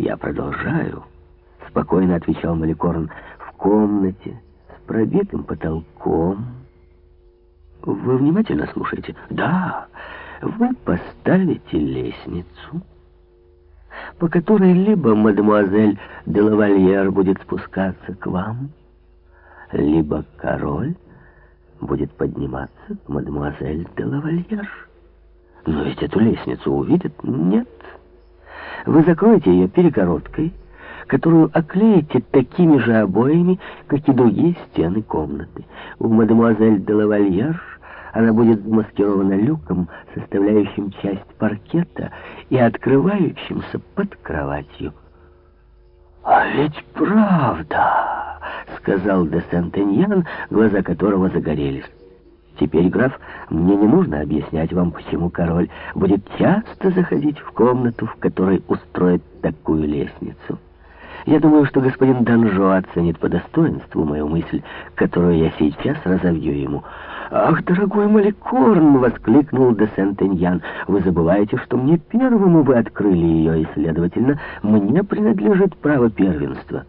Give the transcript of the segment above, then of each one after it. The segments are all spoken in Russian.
«Я продолжаю», — спокойно отвечал Маликорн, — «в комнате с пробитым потолком». «Вы внимательно слушаете?» «Да, вы поставите лестницу» по которой либо мадемуазель де лавальер будет спускаться к вам, либо король будет подниматься к мадемуазель де лавальер. Но ведь эту лестницу увидят? Нет. Вы закроете ее перегородкой, которую оклеите такими же обоями, как и другие стены комнаты. У мадемуазель де лавальер она будет замаскирована люком, составляющим часть паркета и открывающимся под кроватью. «А ведь правда!» — сказал де Сентеньян, глаза которого загорелись. «Теперь, граф, мне не нужно объяснять вам, почему король будет часто заходить в комнату, в которой устроит такую лестницу». Я думаю, что господин Данжо оценит по достоинству мою мысль, которую я сейчас разовью ему. «Ах, дорогой Маликорн!» — воскликнул де Сентеньян. «Вы забываете, что мне первому вы открыли ее, и, следовательно, мне принадлежит право первенства».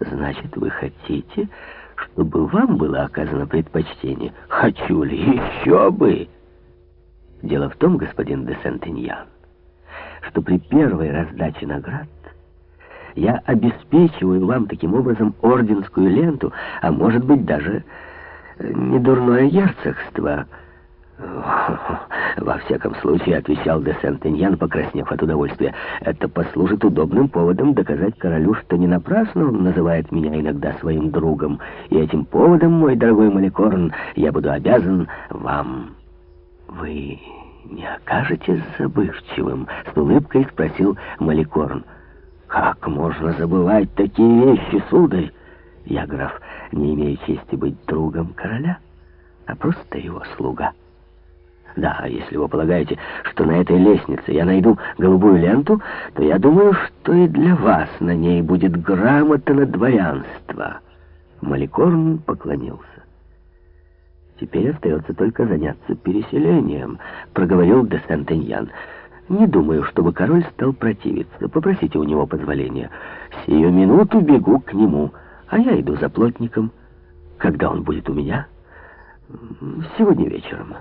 «Значит, вы хотите, чтобы вам было оказано предпочтение?» «Хочу ли? Еще бы!» Дело в том, господин де Сентеньян, что при первой раздаче наград я обеспечиваю вам таким образом орденскую ленту, а может быть даже недурное герцогство. Во всяком случае, отвечал де Сентеньян, покраснев от удовольствия, это послужит удобным поводом доказать королю, что не напрасно он называет меня иногда своим другом. И этим поводом, мой дорогой Маликорн, я буду обязан вам. Вы не окажетесь забывчивым? С улыбкой спросил Маликорн. Как можно забывать такие вещи, сударь? Я, граф, не имею чести быть другом короля, а просто его слуга. Да, если вы полагаете, что на этой лестнице я найду голубую ленту, то я думаю, что и для вас на ней будет грамота на дворянство. Маликорн поклонился. Теперь остается только заняться переселением, проговорил де Сентеньян. Не думаю, чтобы король стал противиться. Попросите у него позволения. Сию минуту бегу к нему а я иду за плотником. Когда он будет у меня? Сегодня вечером.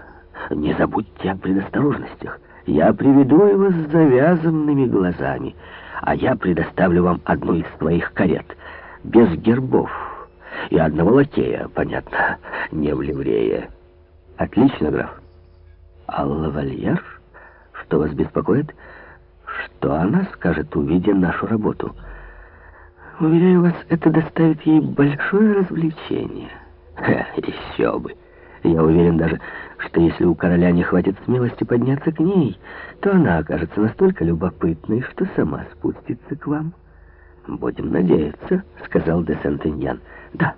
Не забудьте о предосторожностях. Я приведу его с завязанными глазами, а я предоставлю вам одну из своих карет, без гербов, и одного лакея, понятно, не в ливрее. Отлично, граф. А лавальер? Что вас беспокоит? Что она скажет, увидя нашу работу?» Уверяю вас, это доставит ей большое развлечение. Ха, еще бы. Я уверен даже, что если у короля не хватит смелости подняться к ней, то она окажется настолько любопытной, что сама спустится к вам. «Будем надеяться», — сказал де Сентеньян. «Да,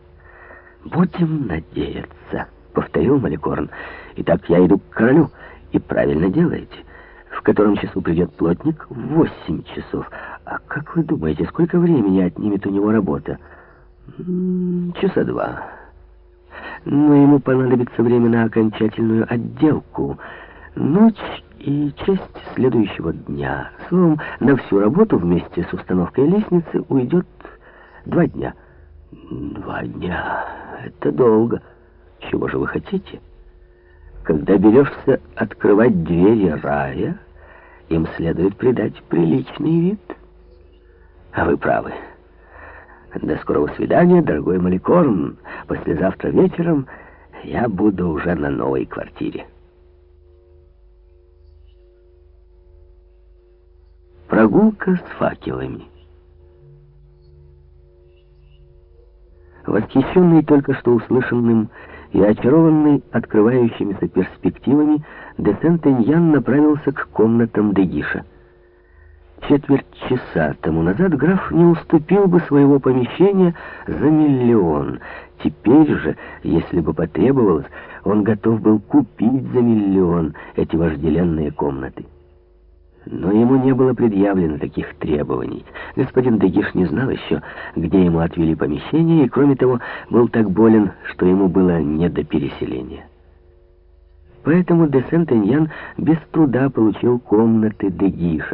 будем надеяться», — повторил Маликорн. «Итак, я иду к королю, и правильно делаете» в котором часу придет плотник? Восемь часов. А как вы думаете, сколько времени отнимет у него работа? Часа два. Но ему понадобится время на окончательную отделку. Ночь и часть следующего дня. Словом, на всю работу вместе с установкой лестницы уйдет два дня. Два дня. Это долго. Чего же вы хотите? Когда берешься открывать двери рая, им следует придать приличный вид. А вы правы. До скорого свидания, дорогой Маликорн. Послезавтра вечером я буду уже на новой квартире. Прогулка с факелами. Восхищенный только что услышанным и очарованный открывающимися перспективами, де Сент-Эньян направился к комнатам Дегиша. Четверть часа тому назад граф не уступил бы своего помещения за миллион. Теперь же, если бы потребовалось, он готов был купить за миллион эти вожделенные комнаты. Но ему не было предъявлено таких требований. Господин Дегиш не знал еще, где ему отвели помещение, и, кроме того, был так болен, что ему было не до переселения. Поэтому де Сент-Эньян без труда получил комнаты Дегиша,